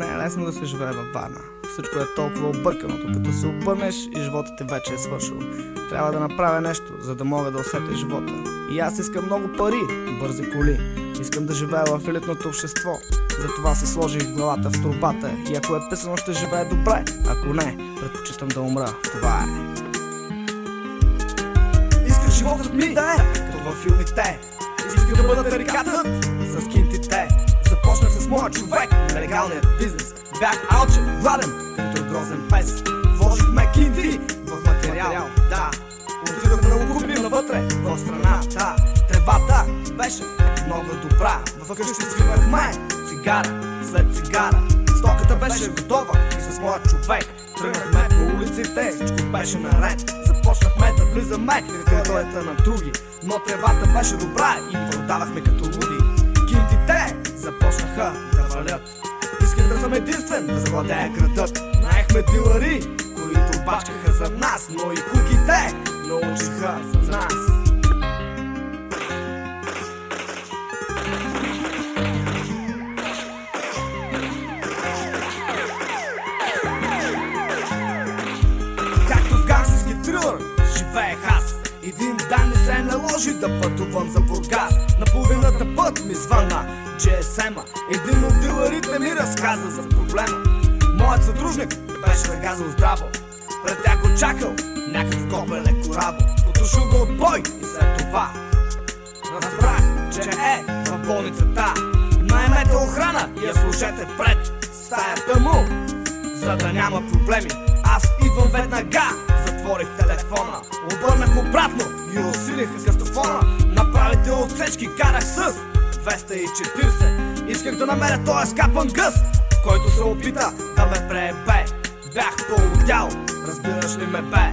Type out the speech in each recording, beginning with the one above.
Не е лесно да се живее във Варна. Всичко е толкова объркано, докато се обърнеш и животът ти вече е свършил. Трябва да направя нещо, за да мога да усетя живота. И аз искам много пари, бързи коли. Искам да живея в елитното общество. Затова си сложих главата в трубата. И ако е писано, ще живее добре. Ако не, предпочитам да умра. Това е. Искам животът ми да е като във филмите. Искам да бъда тарикатът с кинтите. Започнах с моя човек, нелегалният бизнес. Бях алчен, гладен, като грозен пес. Вложихме кинти в материал, да. Отидохме да го купим навътре, в страната. Тревата беше много добра. Вкъщи свивахме цигара след цигара. Стоката беше готова и с моя човек Тръгнахме по улиците, всичко беше наред Започнахме да влизаме в територията на други Но тревата беше добра и продавахме като луди Кинтите започнаха да валят. Исках да съм единствен, да завладея градът. Наехме дилари, които бачкаха за нас Но и куките научиха за нас. Живеех аз. Един ден ми се наложи да пътувам за Бургас. На път ми звънна GSM-а Един от дилърите ми разказа за проблема. Моят съдружник беше загазал здраво. Пред тях го чакал някакъв копеле кораво Потушил го от бой и след това Разбрах, че е в болницата. Наймете охрана и я служете пред стаята му За да няма проблеми. Аз идвам веднага Затворих телефона. Обърнах обратно Отсечки карах с 240 Исках да намеря този скапан гъс Който се опита да ме преебе Бях полудял, разбираш ли ме бе?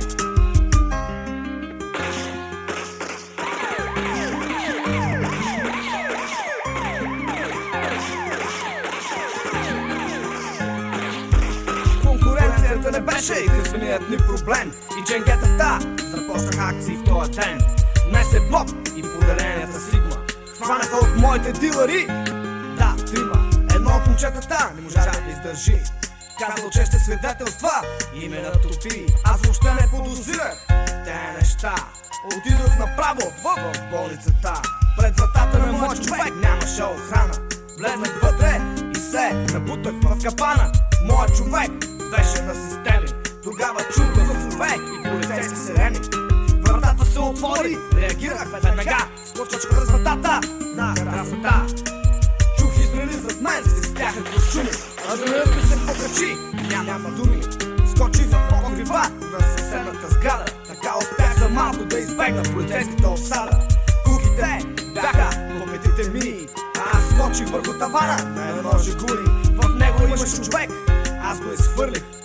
Конкуренцията не беше единственият ни проблем. И дженгетата започнаха акции в този ден. Днес е Боб и поделенията Сигма Хванаха от моите дилъри. Да, трима. Едно от момчетата не можа да издържи. Казал, че ще свидетелства и ме натопи Аз въобще не подозирах те неща. Отидох направо в болницата. Пред вратата на мой човек нямаше охрана. Влезнах вътре и се набутах в капана. Моят човек беше на системи. Тогава чух гласове и полицейски сирени. Вратата се отвори, реагирах веднага. Скочвах през костюми Адреналът ми се покачи, няма думи. Скочих в покрива на съседната сграда. Така успях за малко да избегна полицейската осада. Кухите бяха в апетите ми. Аз скочих върху тавана на едно жигули В него имаше човек, аз го изхвърлих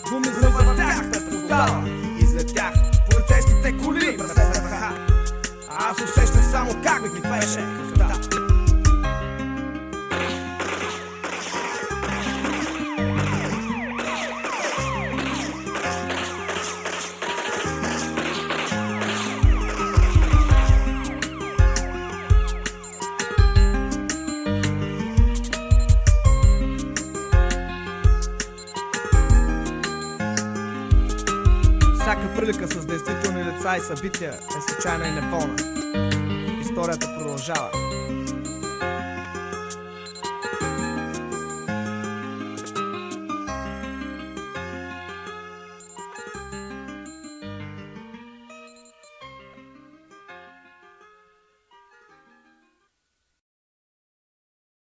Всяка прилика с действителни лица и събития е случайна и неволна. Историята продължава.